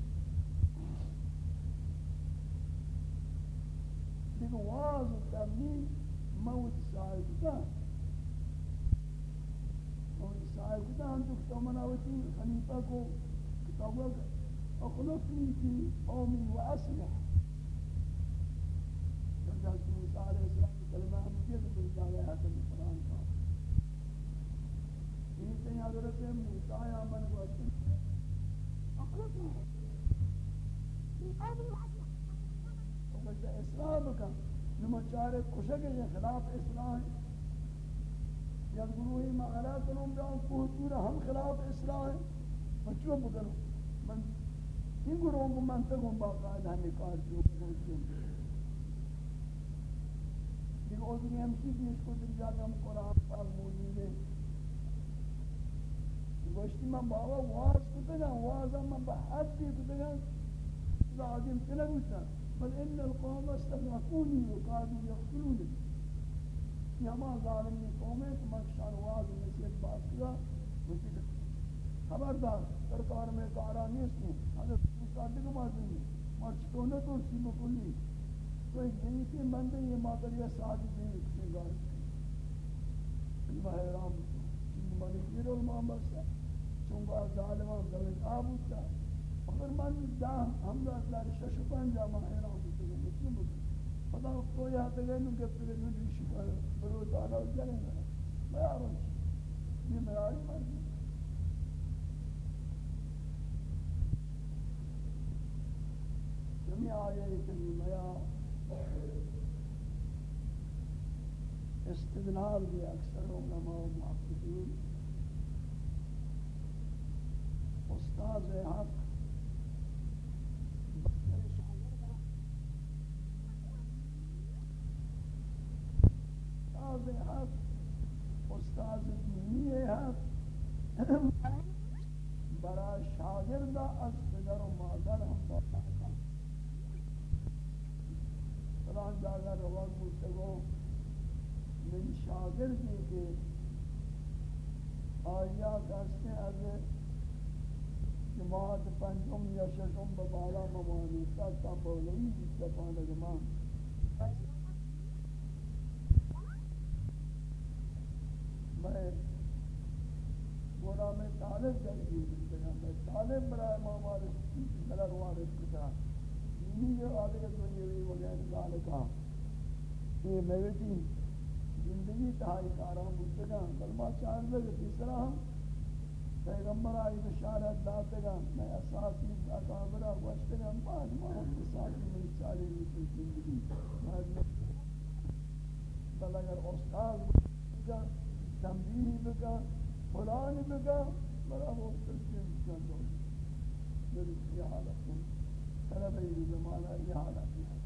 خود واز تبدیل موت سایه کدن موت سایه کدن تو که من آوتی خلیفه کو کتابه اخلفنی فی قومی و اصلح جلد موسی علیه السلام کلمه هم جلد بجاوه حسن قرآن کا این تین حضرت موسی آمن و اصلح اخلفنی فی قومی و اصلح وقد اسلام کا نما چارے خوشک ہے خلاف اسلام۔ یا گروہی معالات انہوں جاؤں کوہتور ہم خلاف اسلام ہے میں چوب بکنوں من این گروہ کو منطق ہوں باقاعدہ ہمیں کار جو کرتے ہیں دیکھ اوزنی ہمشی دیش کو در جاگا ہم قرآن پاک موجود ہے گوشتی من بابا واز کتے گا وازا من بحد دی کتے گا لازم تنگوشتا بل ان القوم استغرقونی وقادوا یقتلونی یہ ہمان ظالمی قوم ہے کہ من شان واز نسیت باز کیا خبردار سرکار میں کارا نیست حضرت صادق مازنی مرچکونه تو سی بکلی؟ تو ایک دنی کی بندے یہ مادر یہ ساتھ دی کسی گار اللہ حیرام چون مانی گیر علمان بسا چون با ظالمان دوید آبوتا اگر من دام حمد اللہ شش پنجا ما حیرام بسا مسلم بسا خدا کو یہ ہاتھ گئے نو گفت گئے نو شکر برو تعالی جلیں گا میں آرون یہ میاری مرضی جميع آية كريمة استدلال بأكثر علماء ومحققين استاذ حق استاذ حق استاذ دینی حق برای شاگرد از پدر و مادر هم باید فلان جاگہ روان مستگو من شاگردی کے آیا کستے از جماعت پنجم یا ششم ببالا ممانی ستا بولوی جستا پاندگمان میں گوڑا میں طالب جلدی میں طالب برای مامارس ملک وارد کتا یہ آدھے دنیاوی وغیر ذالکا یہ میویتی زندگی تہائی کاران بودتگا کلمہ چار لگے تیسرا ہم پیغمبر آئی بشارت داتگا میں اساسی اکابرہ وشتگا بعد ما ہم اساسی من چاری لیتی زندگی۔ بل اگر استاذ بکا تنبیہی بکا فلانی بکا، برا وہ تلسیم بکن دو میری یہ حالت ہوں طلب ای زمانہ، یہ حالت ہے۔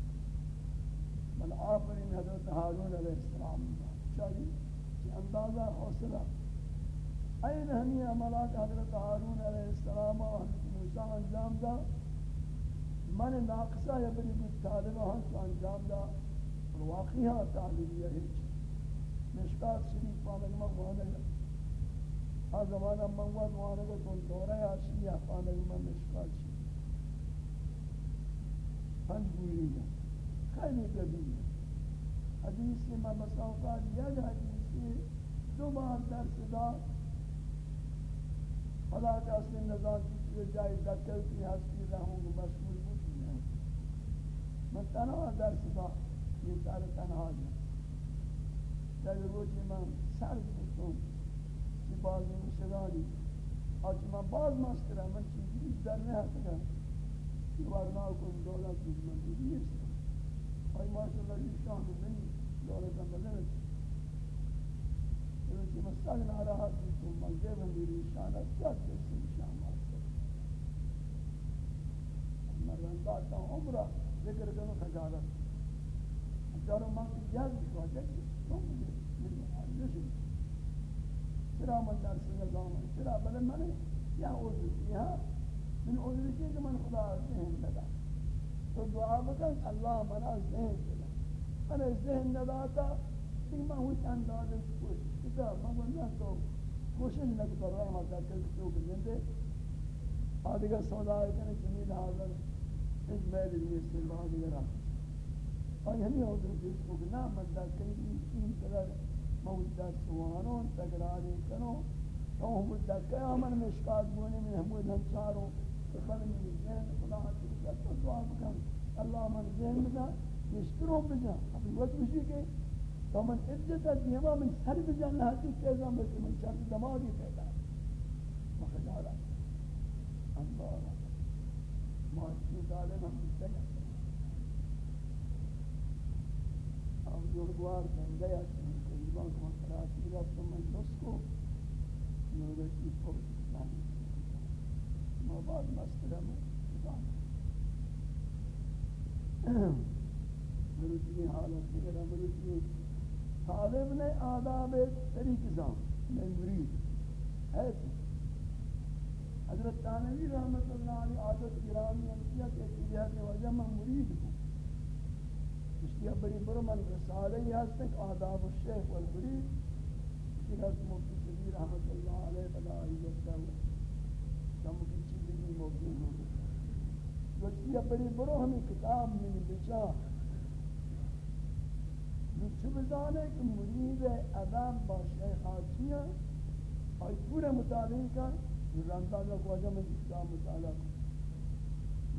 بل آفرین حضرت حارون علیہ السلام۔ چاہیے کہ اندازہ حوصلہ۔ این ہمی عملات حضرت حارون علیہ السلام و حضرت موسیٰ انجام دا۔ من ناقصہ یا بری بود طالبہ ہم تو انجام دا۔ اور واقعی ہاں تعلیمیہ ہیچ مشکات شریف پانک مغوانگا آ زمانہ منگوات وانگا تون دورہ یا آشیہ پانک مشکات شریف۔ پنج گویی خیلی قدیم حدیث ما مساوقات یک حدیثی دو بار در صدا خدا کا اصل نظام کی جائے دکل کی ہستی رہوں گا مشغول بودی ہے من تنها در صدا یہ سار تنها جا در روچ من سر بودتون چی باز مشدانی آج من باز مسترم، من چیزی در نه هستم. ورنا کن دولت من نیست ای ماشاءالله شان من دولت من بدن روچی مستق ناراحت بھی تو مزے بندی ریشانہ کیا کسی شام آتا مرن داتا عمرہ ذکر کرو خجالت چاروں ماں کی جاز بھی کہا جائے تو مجھے میری آنجش چرا من در سنگ زمان چرا بلے من یا عوض کیا من عوض کیا کہ من خدا ذہن لگا تو دعا بکن اللہ منا ذہن من ذہن نداتا کہ میں ہوئی انداز کوشش کتا میں بندہ تو. کوشش نہ کر رہا ہوں کہ کل تو کہ زندے آدھگا سودا ہے کہ زمین حاضر اس میں لیے سے بعد گرا اور ہو تو جس کو نہ مدد کہیں تین قدر موجودہ سوانون تکراری کرو تو ہم مدد کہ آمن مشکات بونے میں ہم وہ چاروں بل میں ذہن خدا کی دعا کر اللہ من ذہن بنا نشکروں بجا اپنی وقت بشی کہ تو من عزت دیما من سر بجان حتی کیزا بلکہ من شرط دماغی پیدا مخجارا انبارا معاشی ظالم ہم بستے ہیں اب جوڑگوار بن گیا چنین قریبان کو من کراچی رفت من نس کو نورتی پوچھ دانی ما بعد مسترم مروچی حالت دیگر مروچی طالب نے آداب طریق زام میں مرید. ہے حضرت تانوی رحمت اللہ علیہ عادت گرامی انتیا کہ اتجاہ کے وجہ میں مرید ہوں اس لیے بری برمن رسالہ ہی ہستے کہ آداب الشیخ والمرید اسی حضرت مفتی صدی رحمت اللہ علیہ بلا عزتہ کم کی چیزی موجود ہوں اس لیے بری برو ہمیں کتاب میں بچا چه بزانه که مرید ادم با شیخ آچیه آی پورا مطالعه کن رنده کا خواجہ میں اسلام مطالعہ کن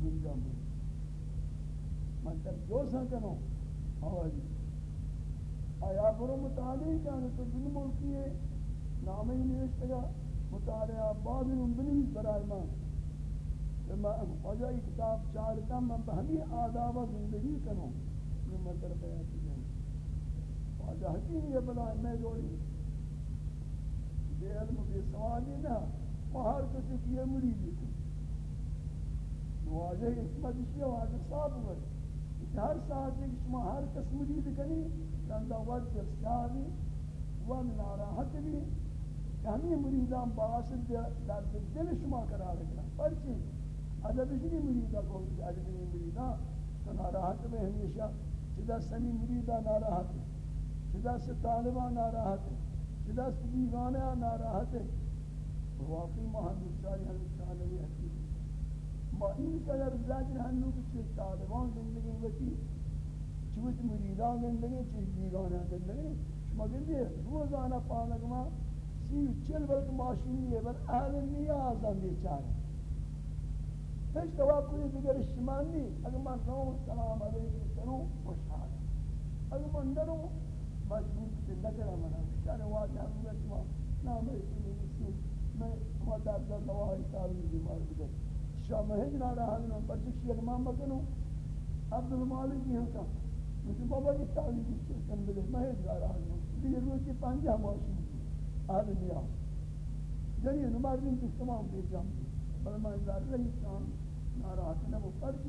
من. جام من تک جو سا کنو آوازی آیا برو مطالعه کن تو دن ملکی ہے نامه ہی نوشتے گا مطالعہ بعد ان بنیز برای من. میں خواجہ کتاب چارتا میں بہمی آداب زندگی کنو میں مطلب ہے آجا حکیم یہ بلا میں جوڑی۔ بے علم بے سوادی نہ مہر کسی کیے مریدی کو نواجہ حکمت اسی واجہ صاحب ہوئے ہر ساتھ ایک شما ہر کس مرید کنی رندہ وقت جسیابی و ناراحت بھی۔ ہمیں مریدان باعث درد دل شما قرار رکھنا۔ پرچی عدد اسی مریدہ کو عدب عدد مریدہ۔ تو ناراحت میں ہمیشہ چدہ سمی مریدہ ناراحت ہے شدہ سے طالبان ناراحت ہے شدہ سے دیوانے ناراحت ہے واقعی محمد چاہی حضرت شاہنوی حقیق ما این قدر زجر ہنو کہ چھ طالبان زندگی وکی چوت مریدان زندگی؟ چھ دیوانے زندگی؟ شما گندی روزانہ پانک ما سی چل بلک ماشینی ہے بل اہل نیاز ہم بیچارے ہیچ توقعی دیگر شمان نہیں اگر من رو سلام علیکم کروں خوشحال اگر من نروں مجبور سے نگرہ منا شان واجہ ہم نے نام ہے کہ میں ہوا در در دوائی تعلیم بیمار بدر شاہ مہج نہ رہا ہوں پر جس یک ماں مکنو. عبد المالک ہی جی ہوتا مجھے بابا یہ تعلیم کی سلطن بلے مہج نہ رہا ہوں یہ روز پانجہ مواشی آدھ لیا جنی نماز دن تمام بے جام بل در رہی ناراحت نہ وہ پر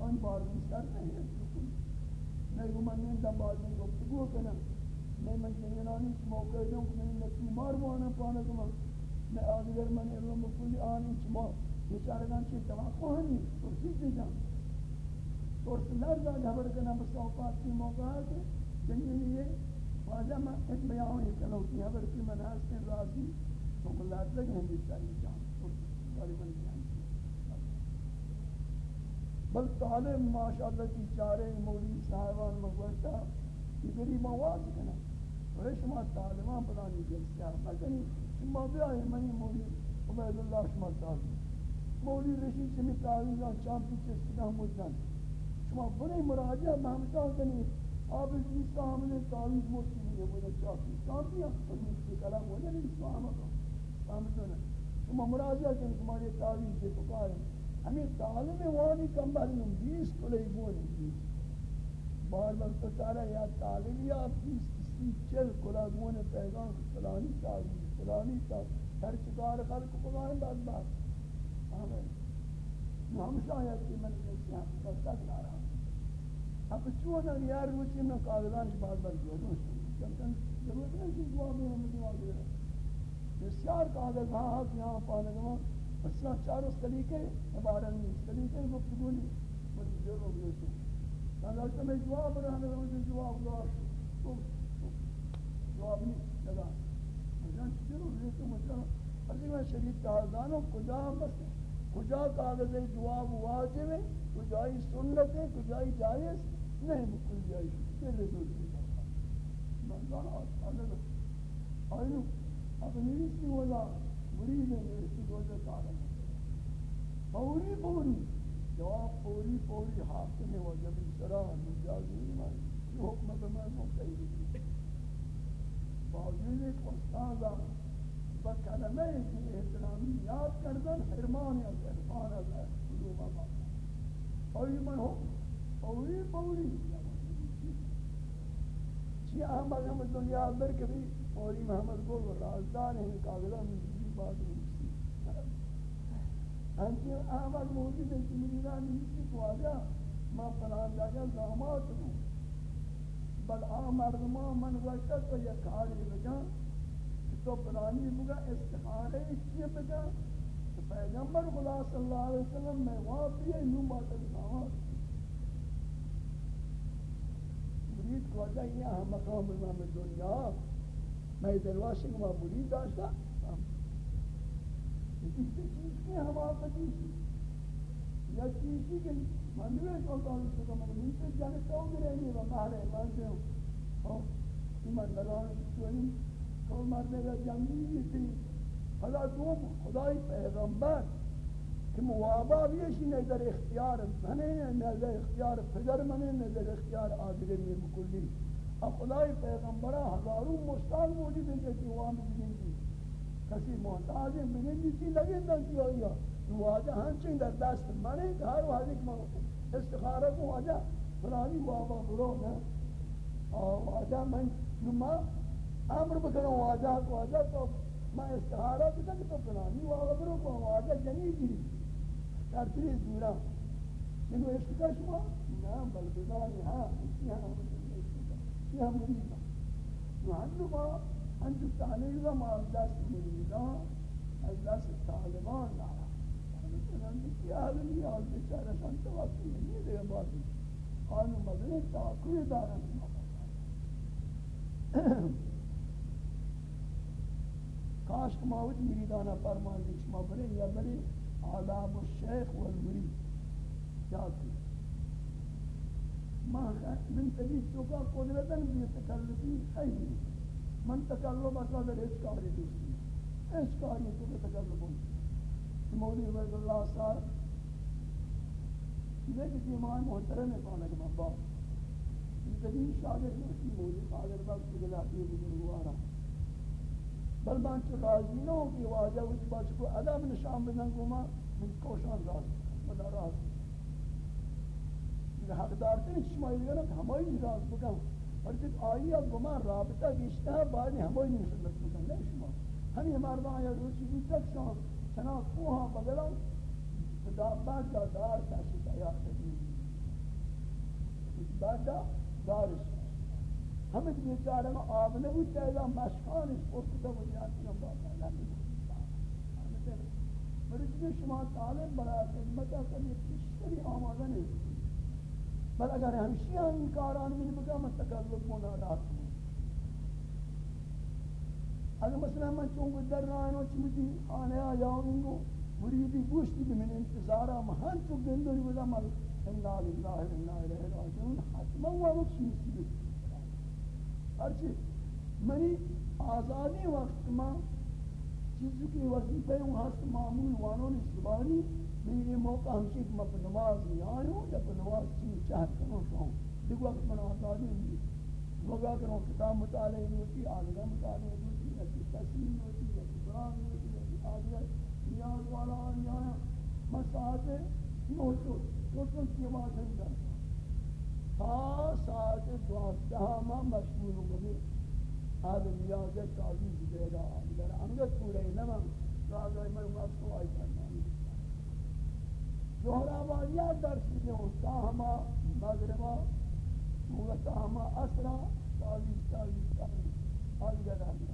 ان بار بھی سر نہیں ہے. دم گفتگو کرنا میں من جنانی موقع دوں کہ میں نتی مار وانا پانا کما میں آدھگر من علم بکلی آنی چما بیچارگان چی توقع ہنی ترسی دی جان ترس لرز آج حبر کنا بسوپات کی موقع ہے کہ جنگی یہ واجہ میں ایک بیان یہ کنو کی حبر کی من حسن راضی تو ملات لگے ہیں بیچاری جان۔ ترسی جان۔ بل طالب ماشاءاللہ کی چارے مولی صاحبان مگوشتا یہ غریب آواز کنا اور شما طالبان پلانی جلسیا مکنی شما بیائی منی مولی عبید اللہ شما طالب مولی رشید شمی چمی تعویزان چامپی چسکتا ہم مجھن شما بنی مراجعہ محمدہ کنی آپ اس جیسا ہمیں تعویز موتی ہے مجھے چاپی چامپی ہم کنی اس کے کلام ہو جانے اس کو آمد ہو شما مراجعہ کنی تمہاری تعویز کے پکارے ہمیں تعلیم وانی کم بھرنم بیس کلی بونی بار بار تو چارہ یا تعلیم یا بیس سی چل کلا گون پیغام فلانی تاوی فلانی تاوی ہر چکار خلق بگائیں بعد بعد آمین۔ ہم شاید کی من کسی ہم کا تک نارا اب چون یار روچی میں کاغذان بعد بعد جو دوست چمکن ضرورت نہیں کہ دعا میں ہم دعا دے رہے بسیار کاغذ ہاں ہاں یہاں پانے گا بس چاروں طریقے عبارت نہیں طریقے گفتگو نہیں، بس ضرور بھی اگر تمہیں جواب رہنے مجھے جواب دار جواب نہیں لگا مجھے ضرور ہے تو مجھے اسی میں شریف کاغذانوں کجا بس، کجا کاغذ جواب واجب ہے، کجائی سنت ہے، کجائی جائز نہیں بکل جائز پہلے دو دن منظر الگ آئینو، اب نیسی ولا مرید ہے نیسی گوزے کاغذ فوری فوری جواب پوری پوری حاکم وجب سرا، مجازی ایمان یہ حکم به من مقتدی باوجود ایک استاد با کلمه که احترامی یاد کردن حرمان از عرفان از علوم ما. پوری من حکم پوری پوری چی احمد ہم دنیا اندر کبھی پوری محمد کو رازدار ہیں کاغذہ میں بات نہیں ہنچی احمد موجود ہے کہ مریدان نیسی تو آجا، ما پنان جاگا زامات ہوں بل آ مردمان من وقتا تو یہ کاری بجا تو پرانی بگا استخارے چیئے بجا تو پیغمبر خدا صلی اللہ علیہ وسلم میں واقعی نو باتا زامات مرید کو آجا یہ اہم مقام امام دنیا میں دلواشی کو ما مرید داشتا کسی چیز کی ہم حماقتی تھی یا چیزی کہ منوے کو کون سے تو من سے جانے تو میرے لیے بہارے مانتے ہوں ہاں کہ من لگان چونی کو مرنے کا جنگی تھی خدا تو خدای پیغمبر کہ موابا بیشی نظر اختیار منه منے نظر اختیار پدر منه منے نظر اختیار آدگری مکلی اب خدای پیغمبرہ ہزاروں مشتاق موجود ہیں کہ وہ ہم کسی محتاج مگن نیسی لگے دن کی ہوئی واجہ ہنچیں در دست منے ہر واجہ کہ میں استخارہ کو واجہ فلانی بابا برو نا واجہ میں نما أمر بکنو واجہ واجہ تو میں استخارہ کتا کہ تو فلانی بابا برو کو واجہ جنی جی در تری دورا منو عشق کا شما نا بل بدانی ہاں اسی ہاں اسی ہاں مریضا انت تعلیم و ما دست مریدان از دست طالبان نارا کی عالمی آل تو دارن کاش که مریدانا فرمان دی شما بری یا بری آداب الشیخ والمرید یاد کنید ما من تبی تو کا قدرتن بھی تکلفی خیلی من تکلم اصلا در هیچ کاری دوستی هیچ کاری تو به تکلم مولوی عبد الله صاحب یہ کسی امام محترم ہے کہنا کہ من باپ قدیم شاگرد نشی مولوی قادر وقت کے لحظی بزرگوارا بل من چو راضی نہ ہوں کہ واجہ وچ باش کو ادب نشان بدن کو ما من کوشان راضی مدار راضی حقدار تین شما یہ کہ ہمائی راضی بکن بلکہ آئی اب گمان رابطہ گشتہ بعد ہمیں نہیں سنت مکن نہیں شما ہمیں مردان یا روچی بھی تک شان چنا کوہاں بگلا بعد دا دار تاشی تیار کریں بعد دا دارش. ہمیں بیچارے میں آب نبود تیزا مشکان اس کو کتا بجیاتی ہم بات اللہ نے مرچ شما طالب بڑا خدمتہ کرنے کشتری آمادہ نہیں بل اگر ہمشی این کاران بھی بکا من تکلف مونا رات ہوں اگر مثلا من چونکہ در رائنو چمتی آنے آیاؤں انگو مریدی گوشتی بھی من انتظارا مہن چو گندری بدا مل انا للہ انا الہ راجعون حتما وقت چیزی بھی ہرچی منی آزادی وقت ما چیزی کی وظیفہ ہوں ہست معمول وانوں نے زبانی میں موقع ہمشی کہ میں نماز نہیں آئوں یا پر نماز چیز چاہت کروں شاہوں دیکھو وقت میں آزادی ہوئی لوگا کروں کتاب مطالعہ ہوتی آدھگا مطالعہ ہوتی تسلیم ہوتی یا کی قرآن ہوتی یا کی نیاز والا آنی آیا میں ساعت نوچو کی بات ہے۔ تا ساعت دوازدہ میں مشغول ہوں گے آدم نیازت تعویز دے گا اگر انگت پورے نمان تو آگاہ میں مقصو آئی کرنا زہر آبادیہ درسی دے ہوں تا ہما مغربہ مغتا ہما اسرا تعویز تعویز تعویز آگاہ رہا